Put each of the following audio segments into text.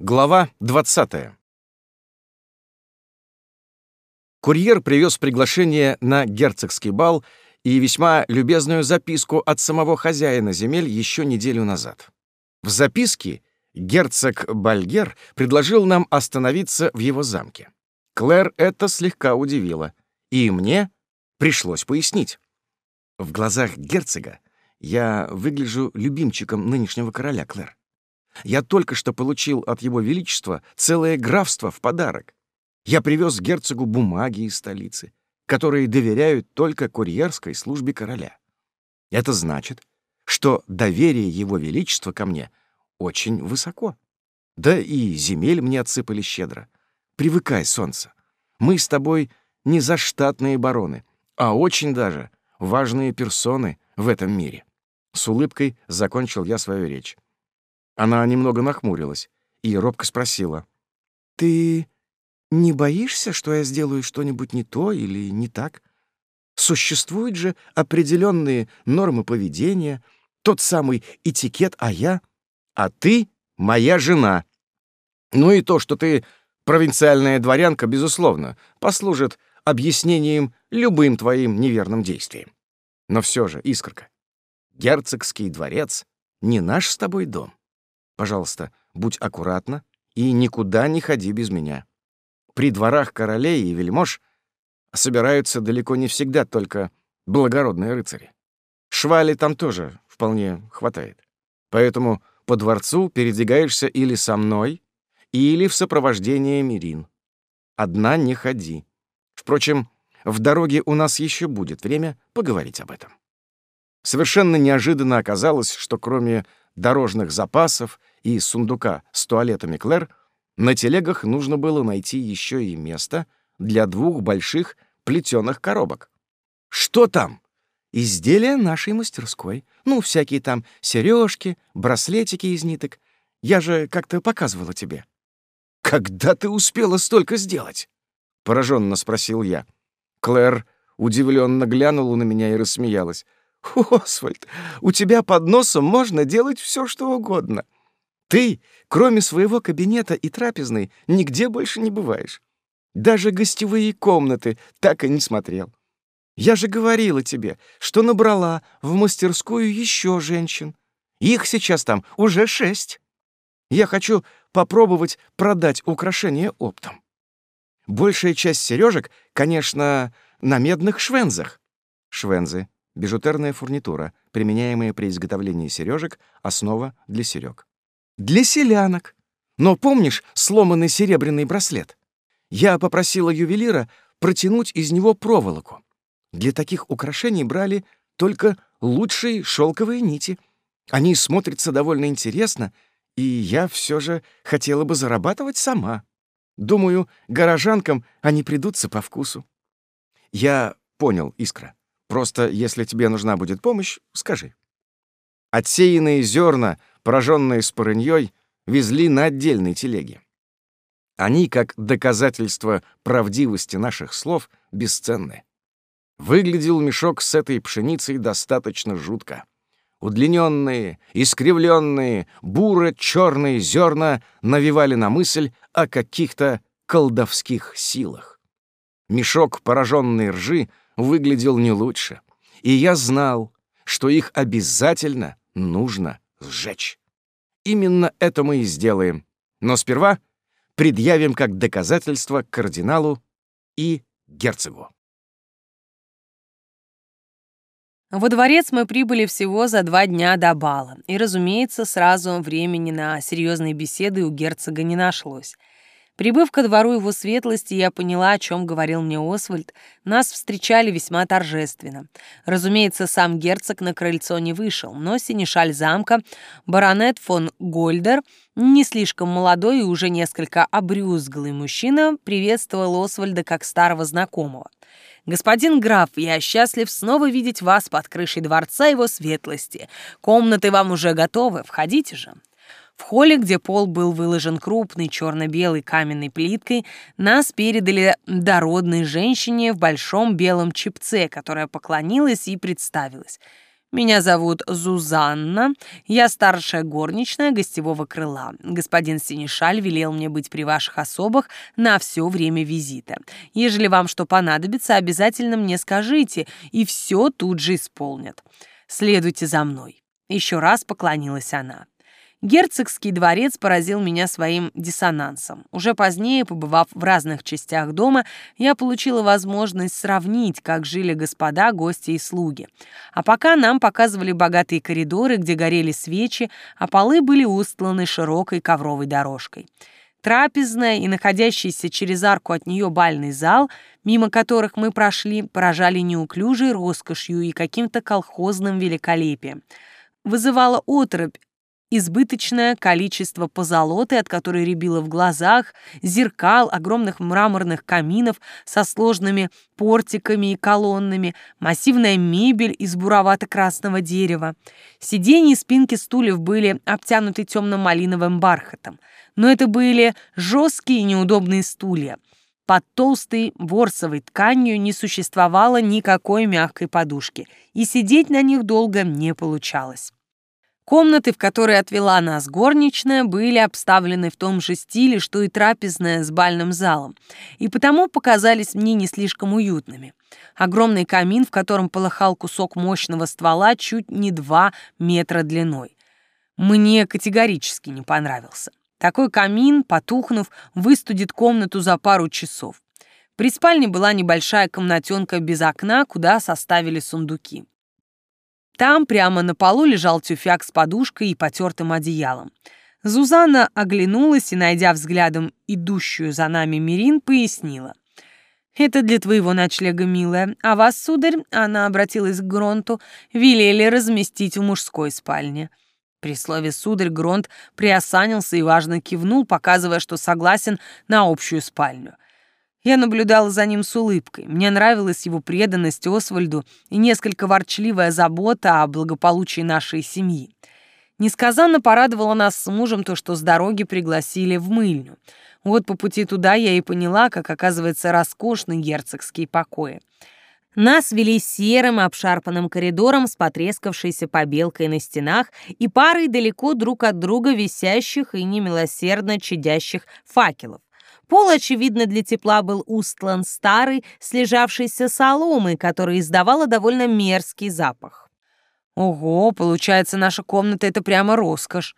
Глава 20. Курьер привез приглашение на герцогский бал и весьма любезную записку от самого хозяина земель еще неделю назад. В записке герцог Бальгер предложил нам остановиться в его замке. Клэр это слегка удивило, и мне пришлось пояснить. В глазах герцога я выгляжу любимчиком нынешнего короля, Клэр. Я только что получил от его величества целое графство в подарок. Я привез герцогу бумаги из столицы, которые доверяют только курьерской службе короля. Это значит, что доверие его величества ко мне очень высоко. Да и земель мне отсыпали щедро. Привыкай, солнце. Мы с тобой не заштатные бароны, а очень даже важные персоны в этом мире. С улыбкой закончил я свою речь. Она немного нахмурилась и робко спросила. «Ты не боишься, что я сделаю что-нибудь не то или не так? Существуют же определенные нормы поведения, тот самый этикет, а я... А ты — моя жена. Ну и то, что ты провинциальная дворянка, безусловно, послужит объяснением любым твоим неверным действиям. Но все же, Искорка, герцогский дворец — не наш с тобой дом. Пожалуйста, будь аккуратна и никуда не ходи без меня. При дворах королей и вельмож собираются далеко не всегда только благородные рыцари. Швали там тоже вполне хватает. Поэтому по дворцу передвигаешься или со мной, или в сопровождении Мирин. Одна не ходи. Впрочем, в дороге у нас еще будет время поговорить об этом. Совершенно неожиданно оказалось, что кроме дорожных запасов и сундука с туалетами Клэр, на телегах нужно было найти еще и место для двух больших плетеных коробок. «Что там?» «Изделия нашей мастерской. Ну, всякие там сережки, браслетики из ниток. Я же как-то показывала тебе». «Когда ты успела столько сделать?» — пораженно спросил я. Клэр удивленно глянула на меня и рассмеялась. «Освальд, у тебя под носом можно делать все, что угодно. Ты, кроме своего кабинета и трапезной, нигде больше не бываешь. Даже гостевые комнаты так и не смотрел. Я же говорила тебе, что набрала в мастерскую еще женщин. Их сейчас там уже шесть. Я хочу попробовать продать украшения оптом. Большая часть сережек, конечно, на медных швензах. Швензы — бижутерная фурнитура, применяемая при изготовлении сережек, основа для серег. Для селянок. Но помнишь сломанный серебряный браслет? Я попросила ювелира протянуть из него проволоку. Для таких украшений брали только лучшие шелковые нити. Они смотрятся довольно интересно, и я все же хотела бы зарабатывать сама. Думаю, горожанкам они придутся по вкусу. Я понял, Искра. Просто если тебе нужна будет помощь, скажи. Отсеянные зерна пораженные спорыньей, везли на отдельной телеге. Они, как доказательство правдивости наших слов, бесценны. Выглядел мешок с этой пшеницей достаточно жутко. Удлиненные, искривленные, буро-черные зерна навевали на мысль о каких-то колдовских силах. Мешок пораженной ржи выглядел не лучше, и я знал, что их обязательно нужно сжечь. Именно это мы и сделаем. Но сперва предъявим как доказательство кардиналу и герцогу. Во дворец мы прибыли всего за два дня до бала, и, разумеется, сразу времени на серьезные беседы у герцога не нашлось. Прибыв ко двору его светлости, я поняла, о чем говорил мне Освальд. Нас встречали весьма торжественно. Разумеется, сам герцог на крыльцо не вышел, но синешаль замка, баронет фон Гольдер, не слишком молодой и уже несколько обрюзглый мужчина, приветствовал Освальда как старого знакомого. «Господин граф, я счастлив снова видеть вас под крышей дворца его светлости. Комнаты вам уже готовы, входите же». В холле, где пол был выложен крупной черно-белой каменной плиткой, нас передали дородной женщине в большом белом чипце, которая поклонилась и представилась. Меня зовут Зузанна, я старшая горничная гостевого крыла. Господин Синишаль велел мне быть при ваших особах на все время визита. Ежели вам что понадобится, обязательно мне скажите, и все тут же исполнят. Следуйте за мной». Еще раз поклонилась она. Герцогский дворец поразил меня своим диссонансом. Уже позднее, побывав в разных частях дома, я получила возможность сравнить, как жили господа, гости и слуги. А пока нам показывали богатые коридоры, где горели свечи, а полы были устланы широкой ковровой дорожкой. Трапезная и находящийся через арку от нее бальный зал, мимо которых мы прошли, поражали неуклюжей роскошью и каким-то колхозным великолепием вызывала отрыбь избыточное количество позолоты, от которой рябило в глазах, зеркал, огромных мраморных каминов со сложными портиками и колоннами, массивная мебель из буровато-красного дерева. Сиденья и спинки стульев были обтянуты темно-малиновым бархатом. Но это были жесткие и неудобные стулья. Под толстой ворсовой тканью не существовало никакой мягкой подушки, и сидеть на них долго не получалось. Комнаты, в которые отвела нас горничная, были обставлены в том же стиле, что и трапезная с бальным залом, и потому показались мне не слишком уютными. Огромный камин, в котором полыхал кусок мощного ствола, чуть не два метра длиной. Мне категорически не понравился. Такой камин, потухнув, выстудит комнату за пару часов. При спальне была небольшая комнатенка без окна, куда составили сундуки. Там прямо на полу лежал тюфяк с подушкой и потертым одеялом. Зузанна оглянулась и, найдя взглядом идущую за нами Мирин, пояснила. «Это для твоего ночлега, милая. А вас, сударь, она обратилась к Гронту, велели разместить в мужской спальне». При слове «сударь» Гронт приосанился и важно кивнул, показывая, что согласен на общую спальню — я наблюдала за ним с улыбкой. Мне нравилась его преданность Освальду и несколько ворчливая забота о благополучии нашей семьи. Несказанно порадовало нас с мужем то, что с дороги пригласили в мыльню. Вот по пути туда я и поняла, как оказывается роскошны герцогские покои. Нас вели серым обшарпанным коридором с потрескавшейся побелкой на стенах и парой далеко друг от друга висящих и немилосердно чадящих факелов. Пол, очевидно, для тепла был устлан старой, слежавшейся соломой, которая издавала довольно мерзкий запах. Ого, получается, наша комната — это прямо роскошь.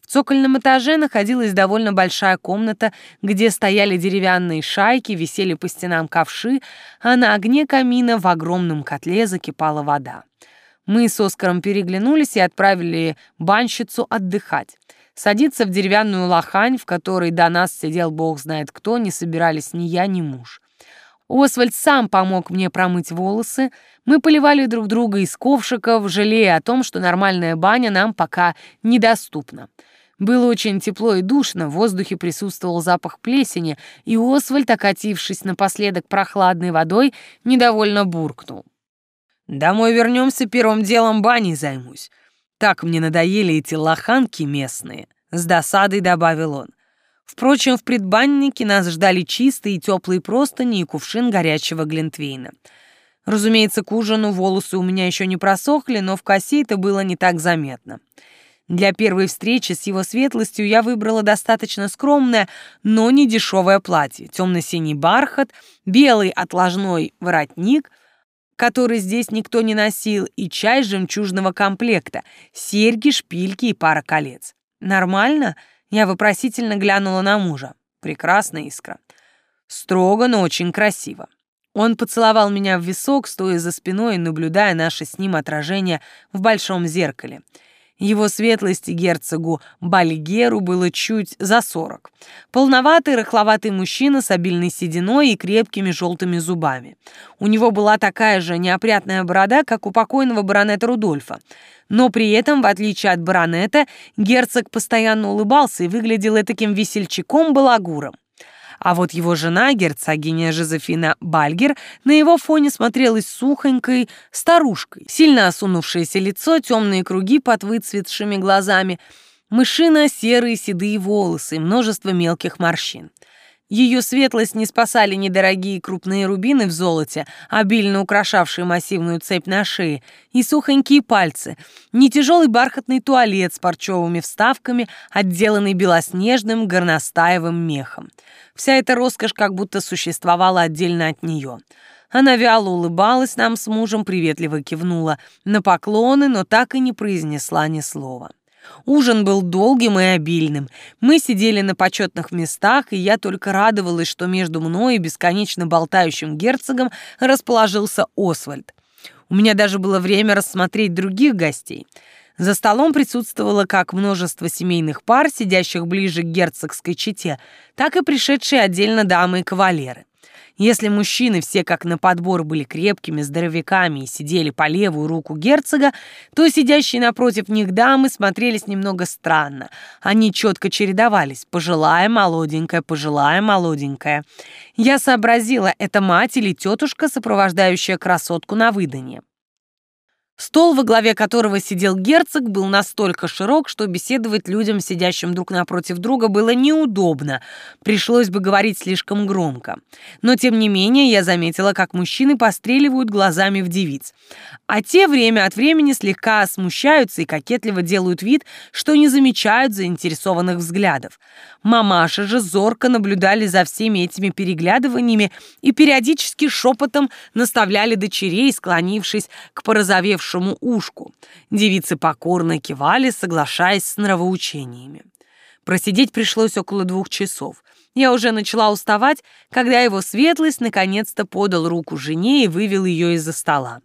В цокольном этаже находилась довольно большая комната, где стояли деревянные шайки, висели по стенам ковши, а на огне камина в огромном котле закипала вода. Мы с Оскаром переглянулись и отправили банщицу отдыхать. Садиться в деревянную лохань, в которой до нас сидел бог знает кто, не собирались ни я, ни муж. Освальд сам помог мне промыть волосы. Мы поливали друг друга из ковшиков, жалея о том, что нормальная баня нам пока недоступна. Было очень тепло и душно, в воздухе присутствовал запах плесени, и Освальд, окатившись напоследок прохладной водой, недовольно буркнул. «Домой вернемся, первым делом баней займусь. Так мне надоели эти лоханки местные, с досадой добавил он. Впрочем, в предбаннике нас ждали чистые и теплые простыни и кувшин горячего глинтвейна. Разумеется, к ужину волосы у меня еще не просохли, но в косе это было не так заметно. Для первой встречи с его светлостью я выбрала достаточно скромное, но не дешевое платье. Темно-синий бархат, белый отложной воротник, который здесь никто не носил, и чай жемчужного комплекта, серьги, шпильки и пара колец. Нормально? Я вопросительно глянула на мужа. Прекрасная искра. Строго, но очень красиво. Он поцеловал меня в висок, стоя за спиной и наблюдая наше с ним отражение в большом зеркале — его светлости герцогу Бальгеру было чуть за сорок. Полноватый, рыхловатый мужчина с обильной сединой и крепкими желтыми зубами. У него была такая же неопрятная борода, как у покойного баронета Рудольфа. Но при этом, в отличие от баронета, герцог постоянно улыбался и выглядел таким весельчаком-балагуром. А вот его жена, герцогиня Жозефина Бальгер, на его фоне смотрелась сухонькой старушкой. Сильно осунувшееся лицо, темные круги под выцветшими глазами, мышино серые седые волосы множество мелких морщин. Ее светлость не спасали недорогие крупные рубины в золоте, обильно украшавшие массивную цепь на шее, и сухонькие пальцы, не тяжелый бархатный туалет с парчевыми вставками, отделанный белоснежным горностаевым мехом. Вся эта роскошь как будто существовала отдельно от нее. Она вяло улыбалась нам с мужем, приветливо кивнула на поклоны, но так и не произнесла ни слова. Ужин был долгим и обильным. Мы сидели на почетных местах, и я только радовалась, что между мной и бесконечно болтающим герцогом расположился Освальд. У меня даже было время рассмотреть других гостей. За столом присутствовало как множество семейных пар, сидящих ближе к герцогской чете, так и пришедшие отдельно дамы и кавалеры. Если мужчины все как на подбор были крепкими здоровяками и сидели по левую руку герцога, то сидящие напротив них дамы смотрелись немного странно. Они четко чередовались «пожилая, молоденькая, пожилая, молоденькая». Я сообразила, это мать или тетушка, сопровождающая красотку на выданье. Стол, во главе которого сидел герцог, был настолько широк, что беседовать людям, сидящим друг напротив друга, было неудобно. Пришлось бы говорить слишком громко. Но, тем не менее, я заметила, как мужчины постреливают глазами в девиц. А те время от времени слегка смущаются и кокетливо делают вид, что не замечают заинтересованных взглядов. Мамаши же зорко наблюдали за всеми этими переглядываниями и периодически шепотом наставляли дочерей, склонившись к порозовевшему замерзшему ушку. Девицы покорно кивали, соглашаясь с нравоучениями. Просидеть пришлось около двух часов. Я уже начала уставать, когда его светлость наконец-то подал руку жене и вывел ее из-за стола.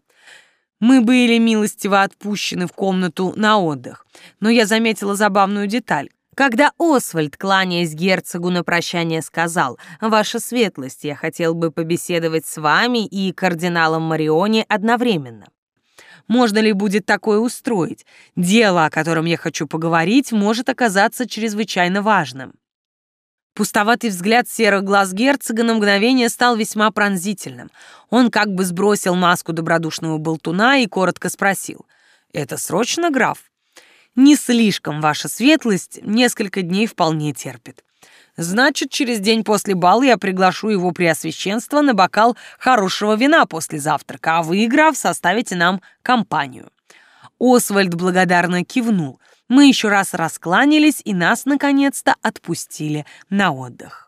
Мы были милостиво отпущены в комнату на отдых, но я заметила забавную деталь. Когда Освальд, кланяясь герцогу на прощание, сказал «Ваша светлость, я хотел бы побеседовать с вами и кардиналом Мариони одновременно». Можно ли будет такое устроить? Дело, о котором я хочу поговорить, может оказаться чрезвычайно важным. Пустоватый взгляд серых глаз герцога на мгновение стал весьма пронзительным. Он как бы сбросил маску добродушного болтуна и коротко спросил. «Это срочно, граф?» «Не слишком, ваша светлость, несколько дней вполне терпит. Значит, через день после бала я приглашу его преосвященство на бокал хорошего вина после завтрака, а вы, граф, составите нам компанию». Освальд благодарно кивнул. Мы еще раз раскланялись, и нас, наконец-то, отпустили на отдых.